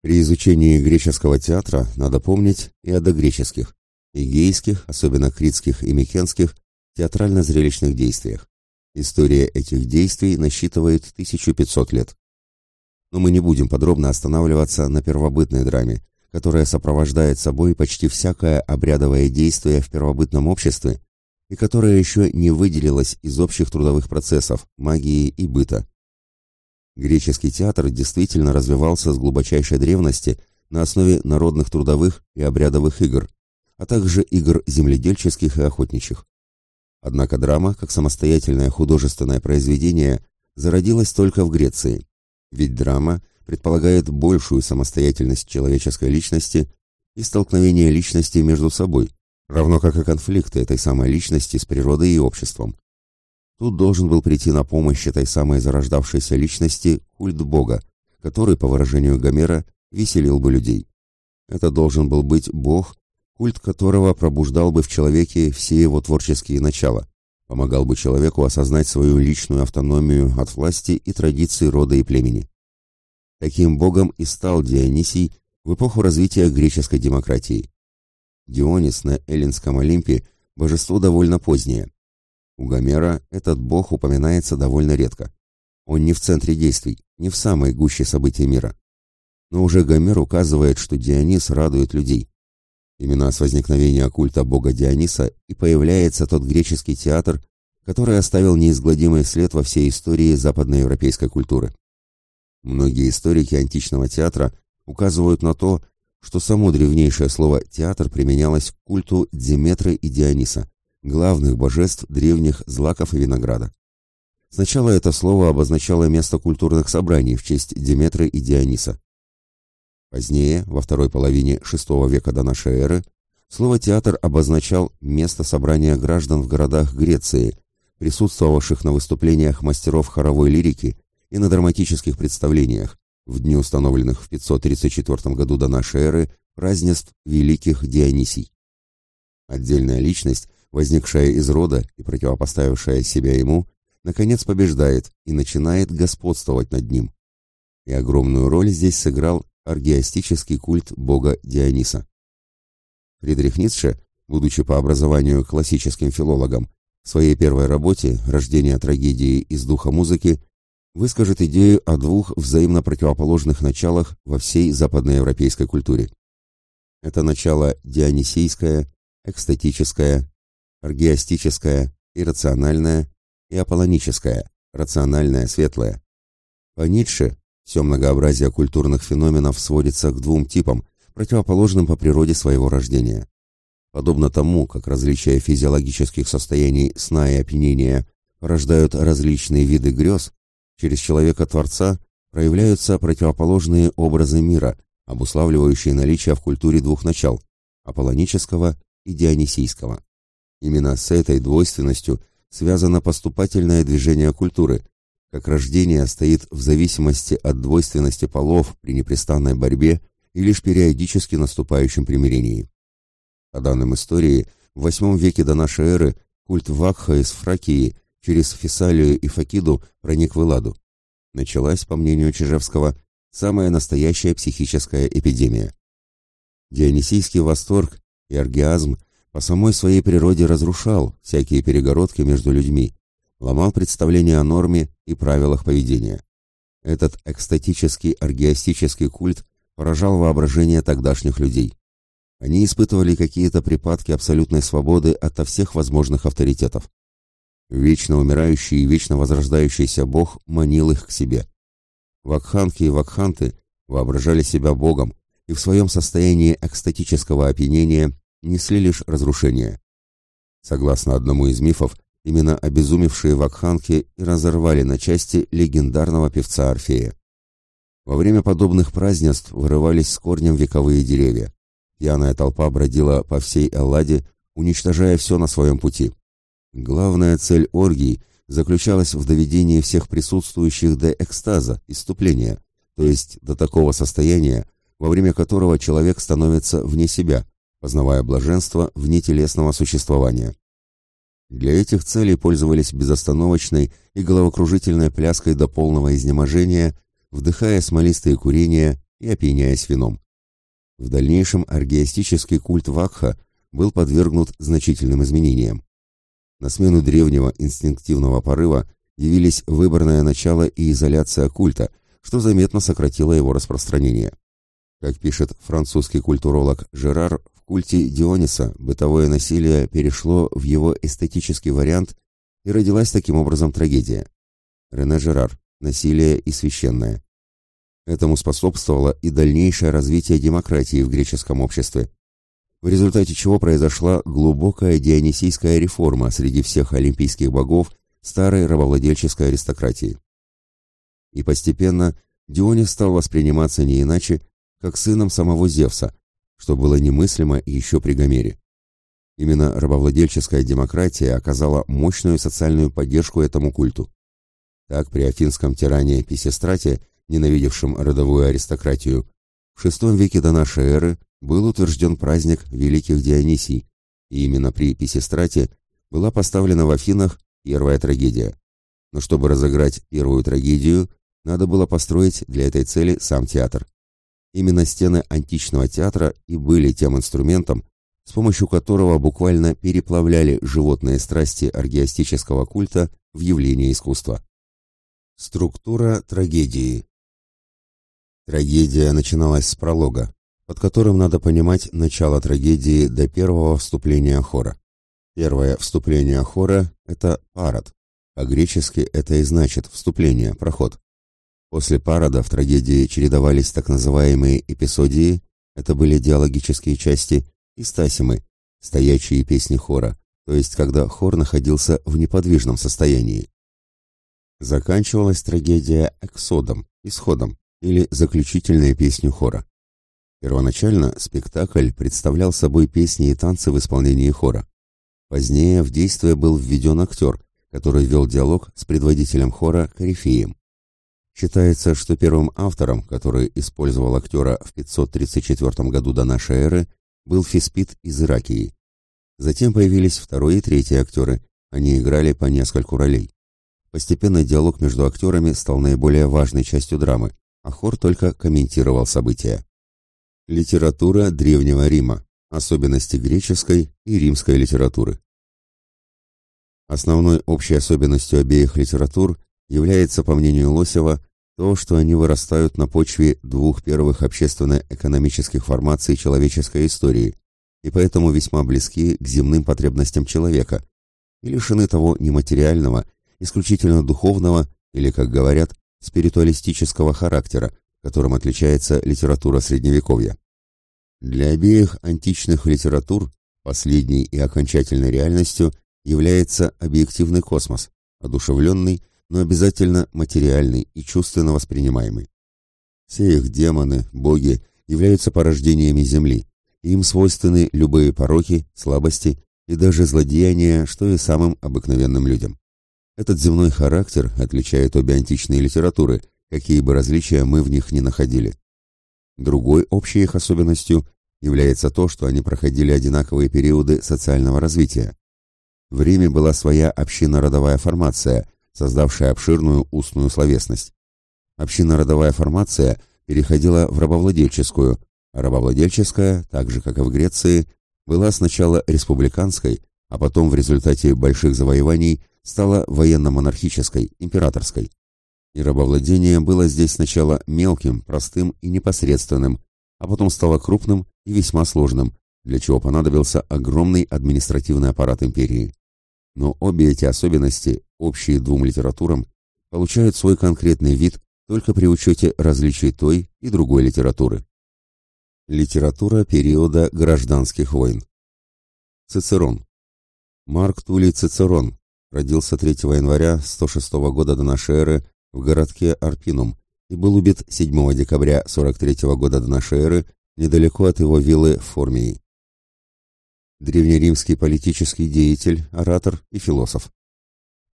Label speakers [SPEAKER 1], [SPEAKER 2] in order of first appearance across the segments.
[SPEAKER 1] При изучении греческого театра надо помнить и о догреческих, игейских, особенно критских и микенских, театрально-зрелищных действиях. История этих действий насчитывает 1500 лет. Но мы не будем подробно останавливаться на первобытной драме, которая сопровождает собой почти всякое обрядовое действие в первобытном обществе и которая еще не выделилась из общих трудовых процессов, магии и быта. Греческий театр действительно развивался с глубочайшей древности на основе народных трудовых и обрядовых игр, а также игр земледельческих и охотничьих. Однако драма, как самостоятельное художественное произведение, зародилась только в Греции, ведь драма предполагает большую самостоятельность человеческой личности и столкновение личностей между собой, равно как и конфликты этой самой личности с природой и обществом. Тут должен был прийти на помощь этой самой зарождавшейся личности культ Бога, который, по выражению Гомера, веселил бы людей. Это должен был быть Бог, культ которого пробуждал бы в человеке все его творческие начала, помогал бы человеку осознать свою личную автономию от власти и традиций рода и племени. Таким богом и стал Дионисий в эпоху развития греческой демократии. Дионис на Эллинском Олимпе – божество довольно позднее. У Гомера этот бог упоминается довольно редко. Он не в центре действий, не в самой гуще событий мира. Но уже Гомер указывает, что Дионис радует людей. Именно с возникновения культа бога Диониса и появляется тот греческий театр, который оставил неизгладимый след во всей истории западноевропейской культуры. Многие историки античного театра указывают на то, что само древнейшее слово «театр» применялось к культу Деметры и Диониса, главных божеств древних злаков и винограда. Сначала это слово обозначало место культурных собраний в честь Деметры и Диониса. Позднее, во второй половине VI века до нашей эры, слово «театр» обозначал место собрания граждан в городах Греции, присутствовавших на выступлениях мастеров хоровой лирики и на драматических представлениях, в дни установленных в 534 году до нашей эры празднеств великих Дионисий. Отдельная личность, возникшая из рода и противопоставившая себя ему, наконец побеждает и начинает господствовать над ним. И огромную роль здесь сыграл аргиастический культ бога Диониса. Фридрих Ницше, будучи по образованию классическим филологом, в своей первой работе «Рождение трагедии из духа музыки» выскажет идею о двух взаимно противоположных началах во всей западноевропейской культуре. Это начало дионисийское, экстатическое, аргиастическое, иррациональное и аполлоническое, рациональное, светлое. По Ницше все многообразие культурных феноменов сводится к двум типам, противоположным по природе своего рождения. Подобно тому, как различия физиологических состояний сна и опьянения рождают различные виды грез, через человека-творца проявляются противоположные образы мира, обуславливающие наличие в культуре двух начал – аполлонического и дионисийского. Именно с этой двойственностью связано поступательное движение культуры, как рождение стоит в зависимости от двойственности полов при непрестанной борьбе и лишь периодически наступающем примирении. По данным истории, в VIII веке до нашей эры культ Вакха из Фракии – через Фессалию и Факиду проник в Элладу. Началась, по мнению Чижевского, самая настоящая психическая эпидемия. Дионисийский восторг и оргиазм по самой своей природе разрушал всякие перегородки между людьми, ломал представления о норме и правилах поведения. Этот экстатический оргиастический культ поражал воображение тогдашних людей. Они испытывали какие-то припадки абсолютной свободы ото всех возможных авторитетов. Вечно умирающий и вечно возрождающийся бог манил их к себе. Вакханки и вакханты воображали себя богом и в своем состоянии экстатического опьянения несли лишь разрушение. Согласно одному из мифов, именно обезумевшие вакханки и разорвали на части легендарного певца Орфея. Во время подобных празднеств вырывались с корнем вековые деревья. Пьяная толпа бродила по всей Элладе, уничтожая все на своем пути. Главная цель оргий заключалась в доведении всех присутствующих до экстаза, иступления, то есть до такого состояния, во время которого человек становится вне себя, познавая блаженство вне телесного существования. Для этих целей пользовались безостановочной и головокружительной пляской до полного изнеможения, вдыхая смолистые курения и опьяняясь вином. В дальнейшем аргиастический культ Вакха был подвергнут значительным изменениям. На смену древнего инстинктивного порыва явились выборное начало и изоляция культа, что заметно сократило его распространение. Как пишет французский культуролог Жерар, культе Диониса бытовое насилие перешло в его эстетический вариант и родилась таким образом трагедия. Рене Жерар. Насилие и священное. Этому способствовало и дальнейшее развитие демократии в греческом обществе, в результате чего произошла глубокая дионисийская реформа среди всех олимпийских богов старой рабовладельческой аристократии. И постепенно Дионис стал восприниматься не иначе, как сыном самого Зевса, что было немыслимо еще при Гомере. Именно рабовладельческая демократия оказала мощную социальную поддержку этому культу. Так, при афинском тиране Писестрате, ненавидевшем родовую аристократию, в VI веке до нашей эры был утвержден праздник Великих Дионисий, и именно при Писестрате была поставлена в Афинах первая трагедия. Но чтобы разыграть первую трагедию, надо было построить для этой цели сам театр. Именно стены античного театра и были тем инструментом, с помощью которого буквально переплавляли животные страсти аргиастического культа в явление искусства. Структура трагедии Трагедия начиналась с пролога, под которым надо понимать начало трагедии до первого вступления хора. Первое вступление хора – это парад, по-гречески это и значит вступление, проход. После парада в трагедии чередовались так называемые эпизодии, это были диалогические части, и стасимы, стоячие песни хора, то есть когда хор находился в неподвижном состоянии. Заканчивалась трагедия эксодом, исходом, или заключительной песню хора. Первоначально спектакль представлял собой песни и танцы в исполнении хора. Позднее в действие был введен актер, который вел диалог с предводителем хора Корифеем. Считается, что первым автором, который использовал актера в 534 году до нашей эры, был Фиспит из Иракии. Затем появились второй и третий актеры, они играли по нескольку ролей. Постепенно диалог между актерами стал наиболее важной частью драмы, а хор только комментировал события. Литература Древнего Рима. Особенности греческой и римской литературы. Основной общей особенностью обеих литератур является, по мнению Лосева, то, что они вырастают на почве двух первых общественно-экономических формаций человеческой истории и поэтому весьма близки к земным потребностям человека и лишены того нематериального, исключительно духовного или, как говорят, спиритуалистического характера, которым отличается литература Средневековья. Для обеих античных литератур последней и окончательной реальностью является объективный космос, одушевленный, но обязательно материальный и чувственно воспринимаемый. Все их демоны, боги являются порождениями Земли, и им свойственны любые пороки, слабости и даже злодеяния, что и самым обыкновенным людям. Этот земной характер отличает обе античные литературы, какие бы различия мы в них ни находили. Другой общей их особенностью является то, что они проходили одинаковые периоды социального развития. В Риме была своя общинно-родовая формация, создавшая обширную устную словесность. Общинно-родовая формация переходила в рабовладельческую, а рабовладельческая, так же как и в Греции, была сначала республиканской, а потом в результате больших завоеваний стала военно-монархической, императорской. И рабовладение было здесь сначала мелким, простым и непосредственным, а потом стало крупным и весьма сложным, для чего понадобился огромный административный аппарат империи. Но обе эти особенности, общие двум литературам, получают свой конкретный вид только при учете различий той и другой литературы. Литература периода гражданских войн. Цицерон. Марк Тулей Цицерон, родился 3 января 106 года до нашей эры в городке Арпинум и был убит 7 декабря 43 года до нашей эры недалеко от его виллы Формии. Древнеримский политический деятель, оратор и философ.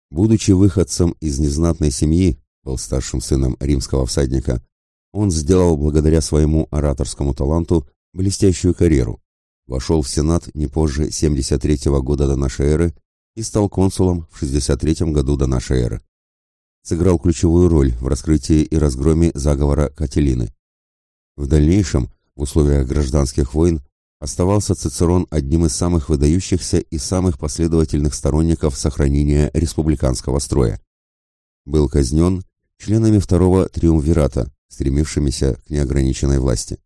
[SPEAKER 1] Будучи выходцем из незнатной семьи, был старшим сыном римского всадника, он сделал благодаря своему ораторскому таланту блестящую карьеру. Вошел в Сенат не позже 73 года до нашей эры и стал консулом в 63 году до нашей эры. Сыграл ключевую роль в раскрытии и разгроме заговора Кателины. В дальнейшем, в условиях гражданских войн, оставался Цицерон одним из самых выдающихся и самых последовательных сторонников сохранения республиканского строя. Был казнен членами второго триумвирата, стремившимися к неограниченной власти.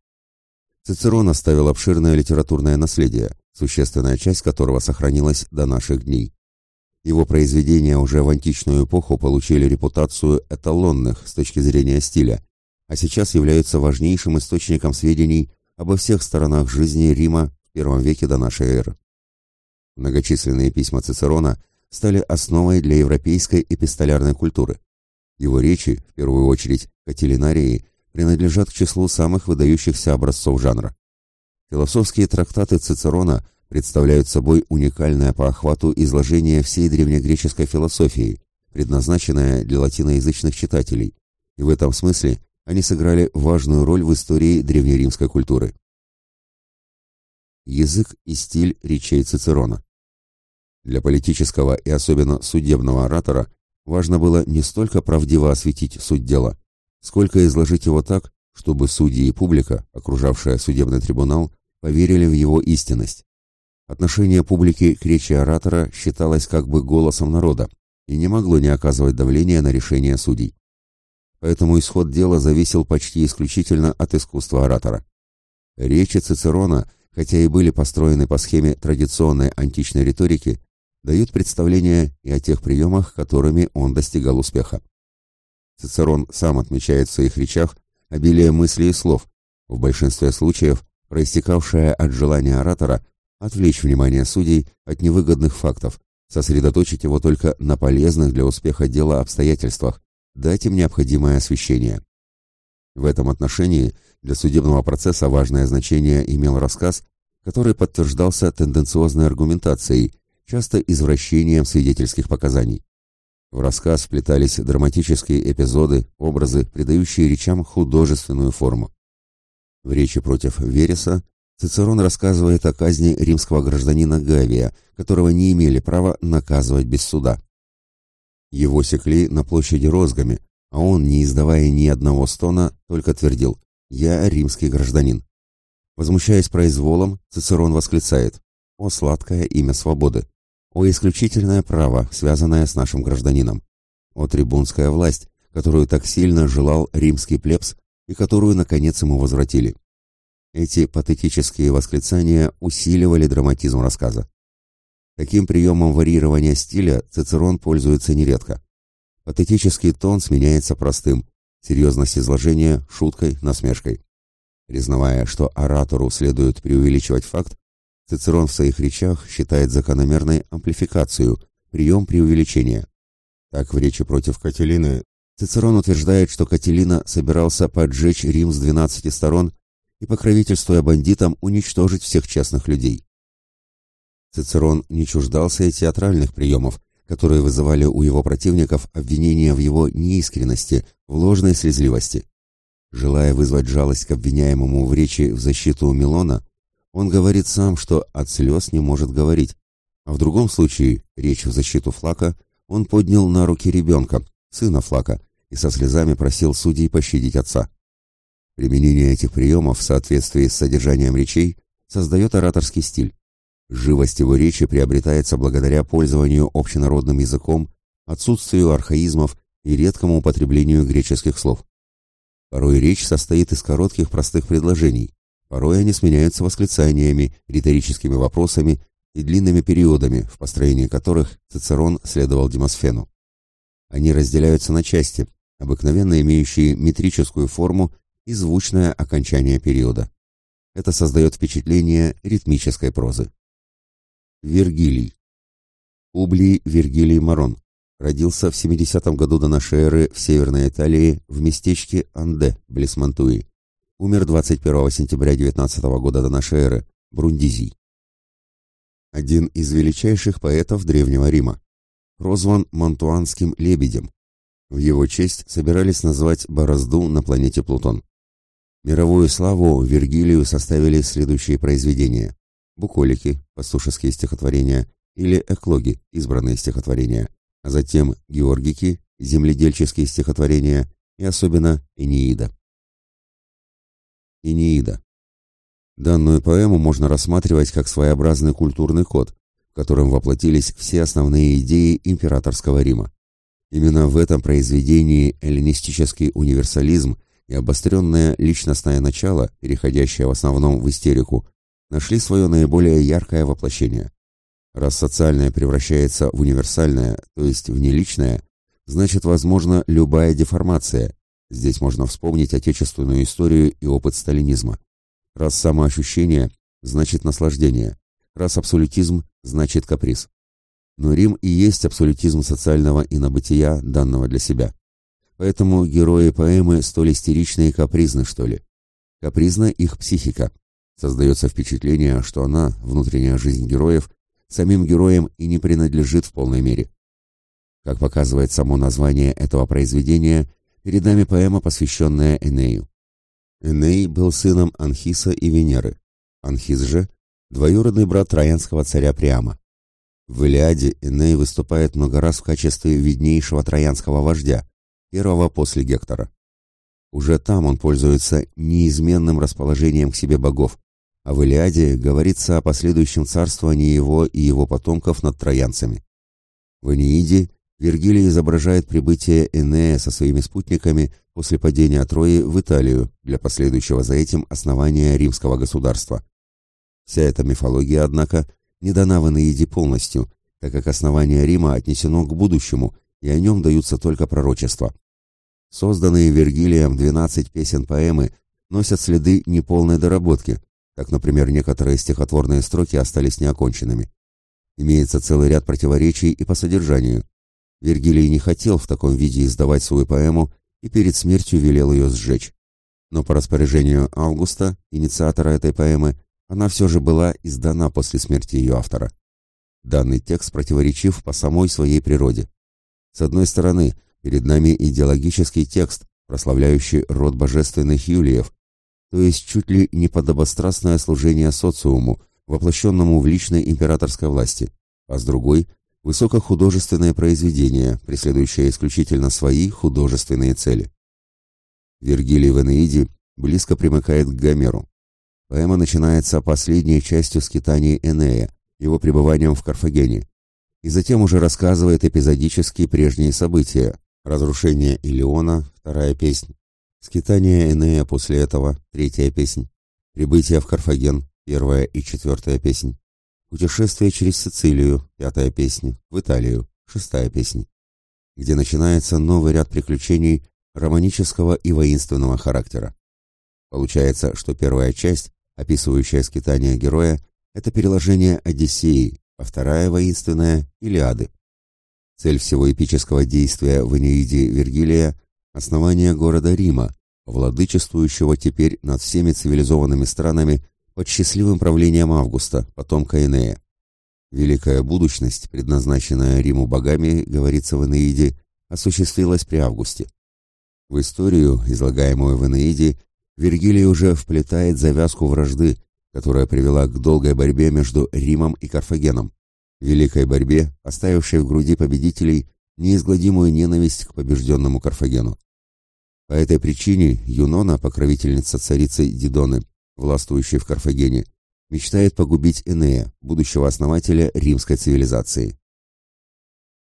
[SPEAKER 1] Цицерон оставил обширное литературное наследие, существенная часть которого сохранилась до наших дней. Его произведения уже в античную эпоху получили репутацию эталонных с точки зрения стиля, а сейчас являются важнейшим источником сведений обо всех сторонах жизни Рима в первом веке до нашей эры. Многочисленные письма Цицерона стали основой для европейской эпистолярной культуры. Его речи, в первую очередь катилинарии, принадлежат к числу самых выдающихся образцов жанра. Философские трактаты Цицерона представляют собой уникальное по охвату изложение всей древнегреческой философии, предназначенное для латиноязычных читателей, и в этом смысле они сыграли важную роль в истории древнеримской культуры. Язык и стиль речей Цицерона Для политического и особенно судебного оратора важно было не столько правдиво осветить суть дела, сколько изложить его так, чтобы судьи и публика, окружавшая судебный трибунал, поверили в его истинность. Отношение публики к речи оратора считалось как бы голосом народа и не могло не оказывать давления на решение судей. Поэтому исход дела зависел почти исключительно от искусства оратора. Речи Цицерона, хотя и были построены по схеме традиционной античной риторики, дают представление и о тех приемах, которыми он достигал успеха. Цицерон сам отмечает в своих речах обилие мыслей и слов, в большинстве случаев проистекавшее от желания оратора отвлечь внимание судей от невыгодных фактов, сосредоточить его только на полезных для успеха дела обстоятельствах, дать им необходимое освещение. В этом отношении для судебного процесса важное значение имел рассказ, который подтверждался тенденциозной аргументацией, часто извращением свидетельских показаний. В рассказ вплетались драматические эпизоды, образы, придающие речам художественную форму. В речи против Вереса Цицерон рассказывает о казни римского гражданина Гавия, которого не имели права наказывать без суда. Его секли на площади розгами, а он, не издавая ни одного стона, только твердил «Я римский гражданин». Возмущаясь произволом, Цицерон восклицает «О сладкое имя свободы! О исключительное право, связанное с нашим гражданином! О трибунская власть, которую так сильно желал римский плебс и которую, наконец, ему возвратили!» Эти патетические восклицания усиливали драматизм рассказа. Таким приемом варьирования стиля Цицерон пользуется нередко. Патетический тон сменяется простым, серьезность изложения – шуткой, насмешкой. Признавая, что оратору следует преувеличивать факт, Цицерон в своих речах считает закономерной амплификацию, прием преувеличения. Так в речи против Кателины Цицерон утверждает, что Кателина собирался поджечь Рим с 12 сторон и, покровительствуя бандитам, уничтожить всех честных людей. Цицерон не чуждался и театральных приемов, которые вызывали у его противников обвинения в его неискренности, в ложной слезливости. Желая вызвать жалость к обвиняемому в речи в защиту Милона, он говорит сам, что от слез не может говорить, а в другом случае, речь в защиту Флака, он поднял на руки ребенка, сына Флака, и со слезами просил судей пощадить отца. Применение этих приемов в соответствии с содержанием речей создает ораторский стиль. Живость его речи приобретается благодаря пользованию общенародным языком, отсутствию архаизмов и редкому употреблению греческих слов. Порой речь состоит из коротких простых предложений, порой они сменяются восклицаниями, риторическими вопросами и длинными периодами, в построении которых Цицерон следовал Демосфену. Они разделяются на части, обыкновенно имеющие метрическую форму и звучное окончание периода. Это создает впечатление ритмической прозы. Вергилий. Публий Вергилий Марон родился в 70 году до нашей эры в Северной Италии в местечке Анде, близ Мантуи. Умер 21 сентября 19 года до нашей эры, Брундизий. Один из величайших поэтов Древнего Рима. Прозван Монтуанским лебедем. В его честь собирались назвать борозду на планете Плутон. Мировую славу Вергилию составили следующие произведения буколики, пастушеские стихотворения, или эклоги, избранные стихотворения, а затем георгики, земледельческие стихотворения и особенно Энеида. Энеида. Данную поэму можно рассматривать как своеобразный культурный код, в котором воплотились все основные идеи императорского Рима. Именно в этом произведении эллинистический универсализм и обостренное личностное начало, переходящее в основном в истерику, нашли свое наиболее яркое воплощение. Раз социальное превращается в универсальное, то есть в неличное, значит возможна любая деформация. Здесь можно вспомнить отечественную историю и опыт сталинизма. Раз самоощущение, значит наслаждение. Раз абсолютизм, значит каприз. Но Рим и есть абсолютизм социального инобытия, данного для себя. Поэтому герои поэмы столь истеричны и капризны, что ли. Капризна их психика. Создается впечатление, что она, внутренняя жизнь героев, самим героям и не принадлежит в полной мере. Как показывает само название этого произведения, перед нами поэма, посвященная Энею. Эней был сыном Анхиса и Венеры. Анхис же – двоюродный брат троянского царя Приама. В Илиаде Эней выступает много раз в качестве виднейшего троянского вождя, первого после Гектора. Уже там он пользуется неизменным расположением к себе богов, а в Илиаде говорится о последующем царствовании его и его потомков над троянцами. В Энеиде Вергилий изображает прибытие Энея со своими спутниками после падения Трои в Италию для последующего за этим основания римского государства. Вся эта мифология, однако, не дана в Энеиде полностью, так как основание Рима отнесено к будущему, и о нем даются только пророчества. Созданные Вергилием 12 песен-поэмы носят следы неполной доработки, так, например, некоторые стихотворные строки остались неоконченными. Имеется целый ряд противоречий и по содержанию. Вергилий не хотел в таком виде издавать свою поэму и перед смертью велел ее сжечь. Но по распоряжению Августа, инициатора этой поэмы, она все же была издана после смерти ее автора. Данный текст противоречив по самой своей природе. С одной стороны, перед нами идеологический текст, прославляющий род божественных Юлиев, то есть чуть ли не подобострастное служение социуму, воплощенному в личной императорской власти, а с другой – высокохудожественное произведение, преследующее исключительно свои художественные цели. Вергилий в Энеиде близко примыкает к Гомеру, Поэма начинается последней частью скитаний Энея, его пребыванием в Карфагене, и затем уже рассказывает эпизодически прежние события, разрушение Илеона, вторая песня, скитание Энея после этого, третья песня, прибытие в Карфаген, первая и четвертая песня, путешествие через Сицилию, пятая песня, в Италию, шестая песня, где начинается новый ряд приключений романического и воинственного характера. Получается, что первая часть описывающая скитание героя, это переложение Одиссеи, а вторая воинственная – Илиады. Цель всего эпического действия в Энеиде Вергилия – основание города Рима, владычествующего теперь над всеми цивилизованными странами под счастливым правлением Августа, потомка Энея. Великая будущность, предназначенная Риму богами, говорится в Энеиде, осуществилась при Августе. В историю, излагаемую в Энеиде, Вергилий уже вплетает завязку вражды, которая привела к долгой борьбе между Римом и Карфагеном, великой борьбе, оставившей в груди победителей неизгладимую ненависть к побежденному Карфагену. По этой причине Юнона, покровительница царицы Дидоны, властвующей в Карфагене, мечтает погубить Энея, будущего основателя римской цивилизации.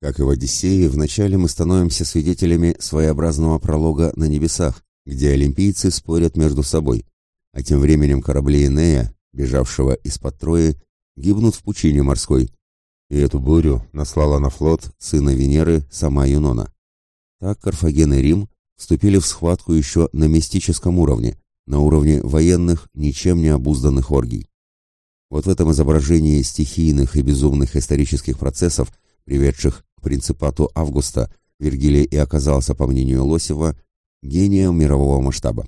[SPEAKER 1] Как и в Одиссее, вначале мы становимся свидетелями своеобразного пролога на небесах, где олимпийцы спорят между собой, а тем временем корабли Энея, бежавшего из-под Трои, гибнут в пучине морской, и эту бурю наслала на флот сына Венеры сама Юнона. Так Карфаген и Рим вступили в схватку еще на мистическом уровне, на уровне военных, ничем не обузданных оргий. Вот в этом изображении стихийных и безумных исторических процессов, приведших к принципату Августа, Вергилий и оказался, по мнению Лосева, гением мирового масштаба.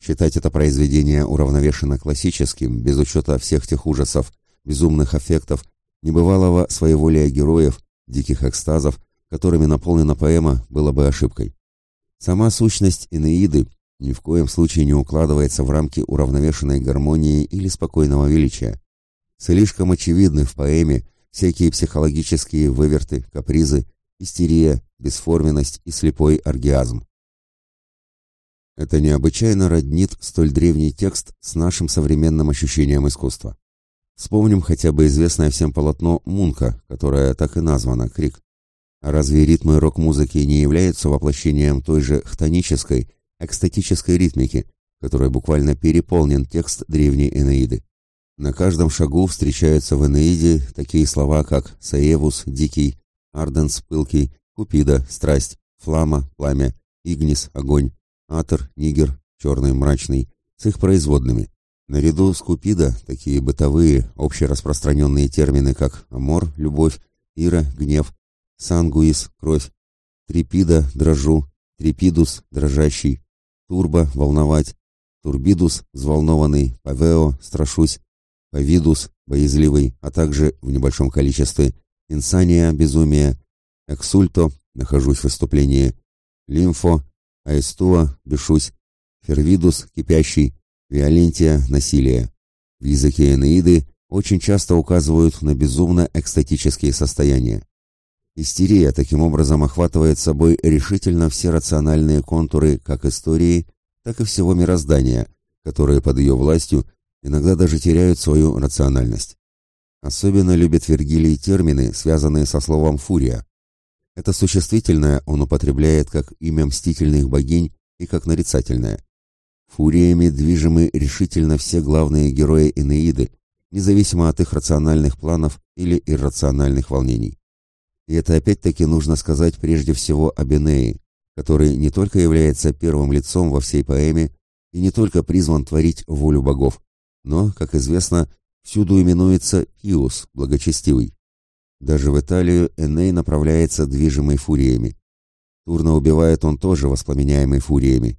[SPEAKER 1] Считать это произведение уравновешенно классическим, без учета всех тех ужасов, безумных аффектов, небывалого своеволия героев, диких экстазов, которыми наполнена поэма, было бы ошибкой. Сама сущность Энеиды ни в коем случае не укладывается в рамки уравновешенной гармонии или спокойного величия. Слишком очевидны в поэме всякие психологические выверты, капризы, истерия, бесформенность и слепой оргиазм. Это необычайно роднит столь древний текст с нашим современным ощущением искусства. Вспомним хотя бы известное всем полотно «Мунка», которое так и названо «Крик». Разве ритмы рок-музыки не являются воплощением той же хтонической, экстатической ритмики, которой буквально переполнен текст древней Энеиды? На каждом шагу встречаются в Энеиде такие слова, как «Саевус», «Дикий», «Арденс», «Пылкий», «Купида», «Страсть», «Флама», «Пламя», «Игнис», «Огонь», «Атор», «Нигер», «Черный», «Мрачный» с их производными. Наряду с «Купида» такие бытовые, общераспространенные термины, как «Амор», «Любовь», «Ира», «Гнев», «Сангуис», «Кровь», «Трипида», «Дрожу», «Трипидус», «Дрожащий», «Турбо», «Волновать», «Турбидус», «Взволнованный», «Павео», «Страшусь», «Павидус», «Боязливый», а также в небольшом количестве. «Инсания», «Безумие», «Эксульто», «Нахожусь в выступлении», «Лимфо», «Аэстуа», «Бешусь», «Фервидус», «Кипящий», «Виолентия», «Насилие». В языке Энеиды очень часто указывают на безумно экстатические состояния. Истерия таким образом охватывает собой решительно все рациональные контуры как истории, так и всего мироздания, которые под ее властью иногда даже теряют свою рациональность. Особенно любит Вергилий термины, связанные со словом «фурия». Это существительное он употребляет как имя мстительных богинь и как нарицательное. Фуриями движимы решительно все главные герои Энеиды, независимо от их рациональных планов или иррациональных волнений. И это опять-таки нужно сказать прежде всего об Энее, который не только является первым лицом во всей поэме и не только призван творить волю богов, но, как известно, всюду именуется Иус, благочестивый. Даже в Италию Эней направляется движимой фуриями. Турно убивает он тоже воспламеняемый фуриями.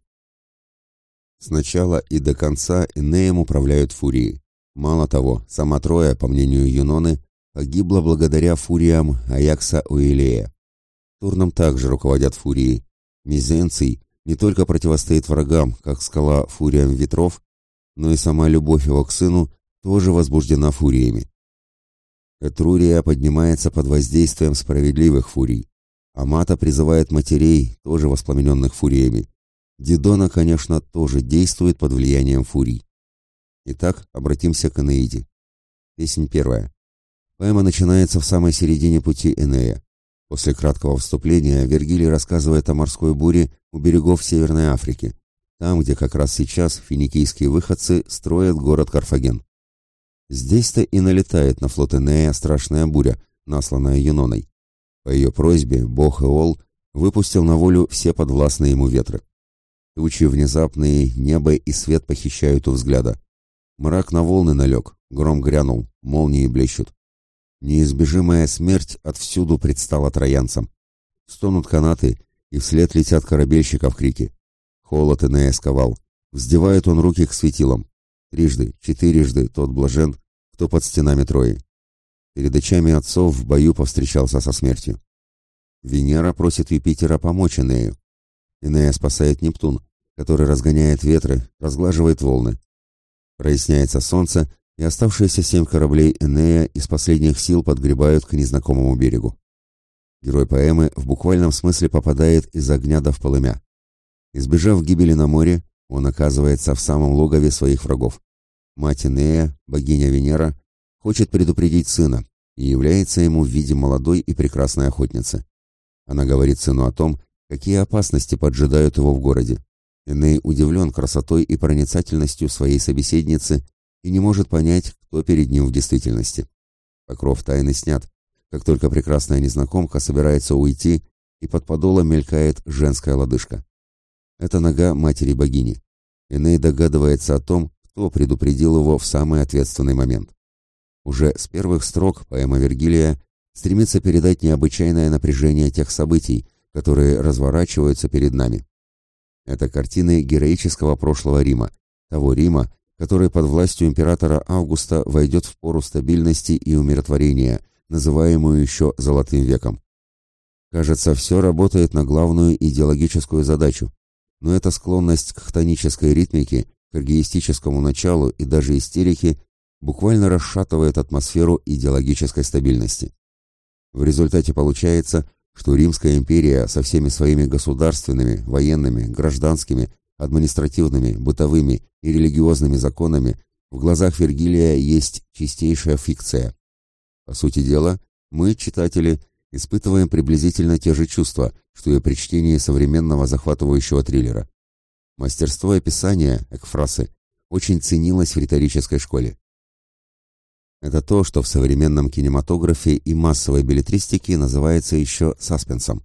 [SPEAKER 1] Сначала и до конца Энеем управляют фурии. Мало того, сама Троя, по мнению Юноны, погибла благодаря фуриям Аякса Уилея. Турном также руководят фурии. Мизенций не только противостоит врагам, как скала фуриям ветров, но и сама любовь его к сыну тоже возбуждена фуриями. Этрурия поднимается под воздействием справедливых фурий. Амата призывает матерей, тоже воспламененных фуриями. Дидона, конечно, тоже действует под влиянием фурий. Итак, обратимся к Энеиде. Песнь первая. Поэма начинается в самой середине пути Энея. После краткого вступления Вергилий рассказывает о морской буре у берегов Северной Африки, там, где как раз сейчас финикийские выходцы строят город Карфаген. Здесь-то и налетает на флот Энея страшная буря, насланная Юноной. По ее просьбе бог Эол выпустил на волю все подвластные ему ветры. Тучи внезапные, небо и свет похищают у взгляда. Мрак на волны налег, гром грянул, молнии блещут. Неизбежимая смерть отвсюду предстала троянцам. Стонут канаты, и вслед летят корабельщиков крики. Холод Энея сковал. Вздевает он руки к светилам. Трижды, четырежды тот блажен, кто под стенами Трои. Перед очами отцов в бою повстречался со смертью. Венера просит Юпитера помочь Энею. Энея спасает Нептун, который разгоняет ветры, разглаживает волны. Проясняется солнце, и оставшиеся семь кораблей Энея из последних сил подгребают к незнакомому берегу. Герой поэмы в буквальном смысле попадает из огня до в полымя. Избежав гибели на море, он оказывается в самом логове своих врагов. Мать Энея, богиня Венера, хочет предупредить сына и является ему в виде молодой и прекрасной охотницы. Она говорит сыну о том, какие опасности поджидают его в городе. Эней удивлен красотой и проницательностью своей собеседницы и не может понять, кто перед ним в действительности. Покров тайны снят. Как только прекрасная незнакомка собирается уйти, и под подолом мелькает женская лодыжка. Это нога матери богини. Эней догадывается о том, кто предупредил его в самый ответственный момент. Уже с первых строк поэма Вергилия стремится передать необычайное напряжение тех событий, которые разворачиваются перед нами. Это картины героического прошлого Рима, того Рима, который под властью императора Августа войдет в пору стабильности и умиротворения, называемую еще «золотым веком». Кажется, все работает на главную идеологическую задачу, но эта склонность к хтонической ритмике, к эгоистическому началу и даже истерике буквально расшатывает атмосферу идеологической стабильности. В результате получается, что Римская империя со всеми своими государственными, военными, гражданскими, административными, бытовыми и религиозными законами в глазах Вергилия есть чистейшая фикция. По сути дела, мы, читатели, испытываем приблизительно те же чувства, что и при чтении современного захватывающего триллера. Мастерство описания, экфрасы, очень ценилось в риторической школе. Это то, что в современном кинематографе и массовой билетристике называется еще саспенсом.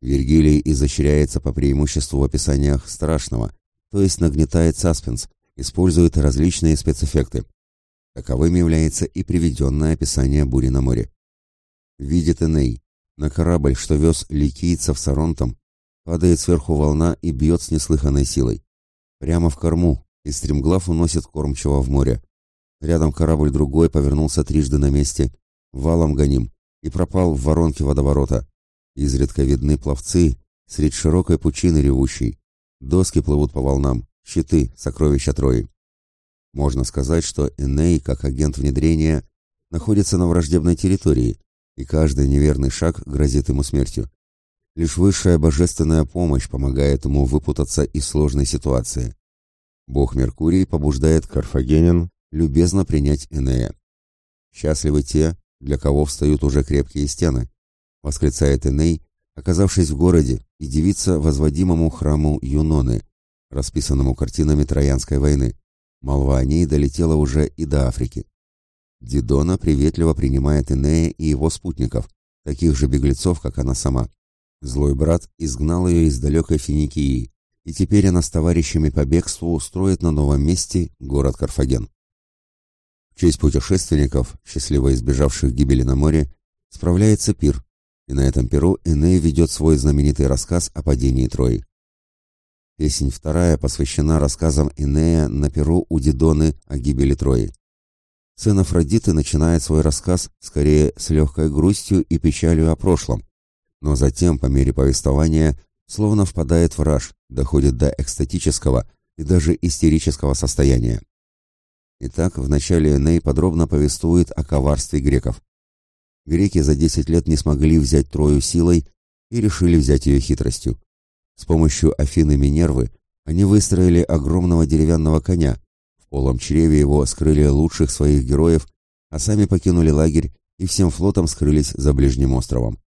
[SPEAKER 1] Вергилий изощряется по преимуществу в описаниях страшного, то есть нагнетает саспенс, использует различные спецэффекты. Таковым является и приведенное описание бури на море. Видит Эней, на корабль, что вез ликийцев с Аронтом, падает сверху волна и бьет с неслыханной силой. Прямо в корму, и стремглав уносит кормчего в море. Рядом корабль другой повернулся трижды на месте, валом гоним, и пропал в воронке водоворота. Изредка видны пловцы средь широкой пучины ревущей. Доски плывут по волнам, щиты, сокровища Трои. Можно сказать, что Эней, как агент внедрения, находится на враждебной территории, и каждый неверный шаг грозит ему смертью. Лишь высшая божественная помощь помогает ему выпутаться из сложной ситуации. Бог Меркурий побуждает Карфагенин любезно принять Энея. «Счастливы те, для кого встают уже крепкие стены», — восклицает Эней, оказавшись в городе, и девица возводимому храму Юноны, расписанному картинами Троянской войны. Молва о ней долетела уже и до Африки. Дидона приветливо принимает Энея и его спутников, таких же беглецов, как она сама. Злой брат изгнал ее из далекой Финикии, и теперь она с товарищами по бегству устроит на новом месте город Карфаген честь путешественников, счастливо избежавших гибели на море, справляется пир, и на этом пиру Эней ведет свой знаменитый рассказ о падении Трои. Песнь вторая посвящена рассказам Энея на перу у Дидоны о гибели Трои. Сын Афродиты начинает свой рассказ скорее с легкой грустью и печалью о прошлом, но затем, по мере повествования, словно впадает в раж, доходит до экстатического и даже истерического состояния. Итак, вначале Эней подробно повествует о коварстве греков. Греки за 10 лет не смогли взять Трою силой и решили взять ее хитростью. С помощью Афины Минервы они выстроили огромного деревянного коня, в полом чреве его скрыли лучших своих героев, а сами покинули лагерь и всем флотом скрылись за ближним островом.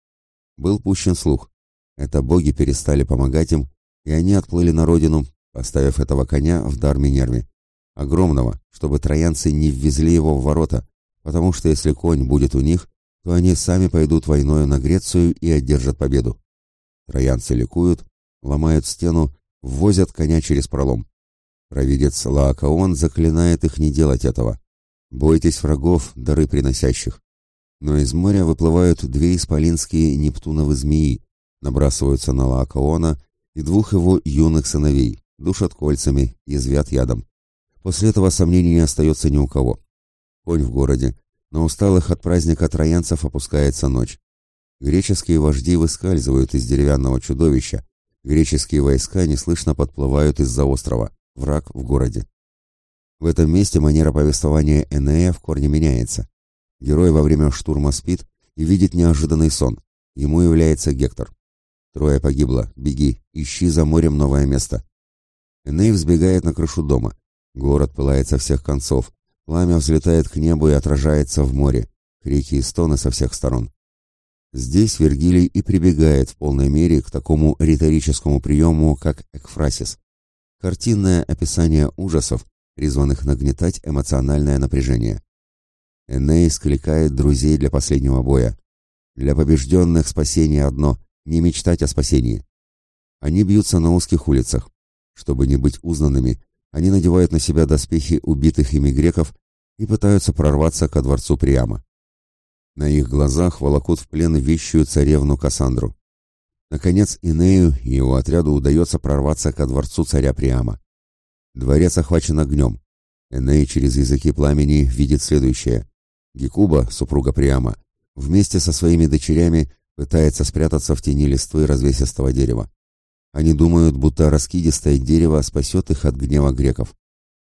[SPEAKER 1] Был пущен слух. Это боги перестали помогать им, и они отплыли на родину, поставив этого коня в дар Минерве огромного, чтобы троянцы не ввезли его в ворота, потому что если конь будет у них, то они сами пойдут войною на Грецию и одержат победу. Троянцы ликуют, ломают стену, ввозят коня через пролом. Провидец Лаокаон заклинает их не делать этого. Бойтесь врагов, дары приносящих. Но из моря выплывают две исполинские Нептуновы змеи, набрасываются на Лаокаона и двух его юных сыновей, душат кольцами, язвят ядом. После этого сомнений не остается ни у кого. Конь в городе. На усталых от праздника троянцев опускается ночь. Греческие вожди выскальзывают из деревянного чудовища. Греческие войска неслышно подплывают из-за острова. Враг в городе. В этом месте манера повествования Энея в корне меняется. Герой во время штурма спит и видит неожиданный сон. Ему является Гектор. Трое погибло. Беги, ищи за морем новое место. Эней взбегает на крышу дома. Город пылает со всех концов. Пламя взлетает к небу и отражается в море. Крики и стоны со всех сторон. Здесь Вергилий и прибегает в полной мере к такому риторическому приему, как экфрасис. Картинное описание ужасов, призванных нагнетать эмоциональное напряжение. Эней скликает друзей для последнего боя. Для побежденных спасение одно — не мечтать о спасении. Они бьются на узких улицах. Чтобы не быть узнанными, они надевают на себя доспехи убитых ими греков и пытаются прорваться ко дворцу Приама. На их глазах волокут в плен вещую царевну Кассандру. Наконец Инею и его отряду удается прорваться ко дворцу царя Приама. Дворец охвачен огнем. Эней через языки пламени видит следующее. Гекуба, супруга Приама, вместе со своими дочерями пытается спрятаться в тени листвы развесистого дерева. Они думают, будто раскидистое дерево спасет их от гнева греков.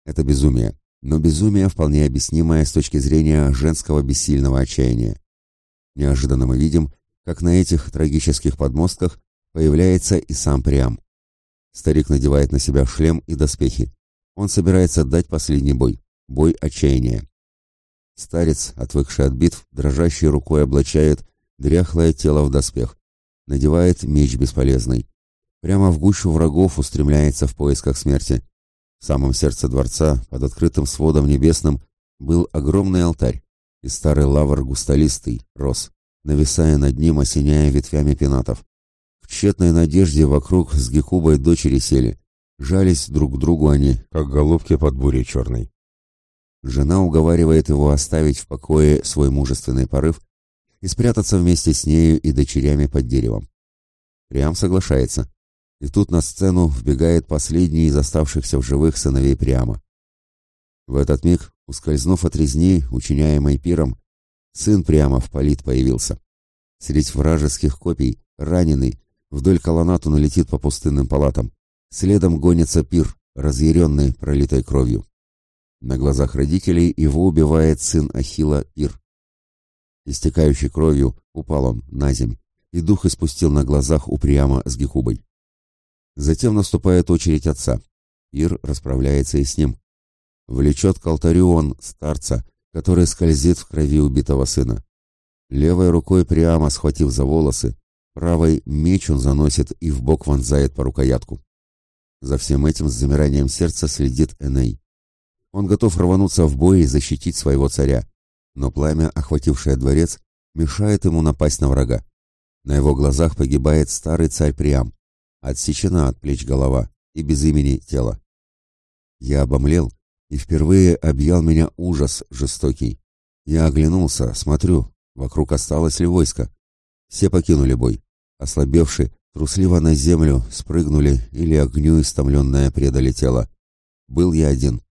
[SPEAKER 1] Это безумие, но безумие вполне объяснимое с точки зрения женского бессильного отчаяния. Неожиданно мы видим, как на этих трагических подмостках появляется и сам Приам. Старик надевает на себя шлем и доспехи. Он собирается дать последний бой. Бой отчаяния. Старец, отвыкший от битв, дрожащей рукой облачает дряхлое тело в доспех. Надевает меч бесполезный. Прямо в гущу врагов устремляется в поисках смерти. В самом сердце дворца, под открытым сводом небесным, был огромный алтарь, и старый лавр густолистый рос, нависая над ним, осеняя ветвями пенатов. В тщетной надежде вокруг с Гекубой дочери сели. Жались друг к другу они, как голубки под бурей черной. Жена уговаривает его оставить в покое свой мужественный порыв и спрятаться вместе с нею и дочерями под деревом. Приам соглашается. И тут на сцену вбегает последний из оставшихся в живых сыновей Приама. В этот миг, ускользнув от резни, учиняемой пиром, сын Приамов Полит появился. Средь вражеских копий, раненый, вдоль колоннад он летит по пустынным палатам. Следом гонится пир, разъяренный пролитой кровью. На глазах родителей его убивает сын Ахила Пир. Истекающий кровью, упал он на земь, и дух испустил на глазах упрямо с Гекубой. Затем наступает очередь отца. Ир расправляется и с ним. Влечет к алтарю он старца, который скользит в крови убитого сына. Левой рукой прямо схватив за волосы, правой меч он заносит и в бок вонзает по рукоятку. За всем этим с замиранием сердца следит Эней. Он готов рвануться в бой и защитить своего царя, но пламя, охватившее дворец, мешает ему напасть на врага. На его глазах погибает старый царь Приам, отсечена от плеч голова и без имени тело. Я обомлел, и впервые объял меня ужас жестокий. Я оглянулся, смотрю, вокруг осталось ли войско. Все покинули бой. Ослабевши, трусливо на землю, спрыгнули или огню истомленное предали тело. Был я один.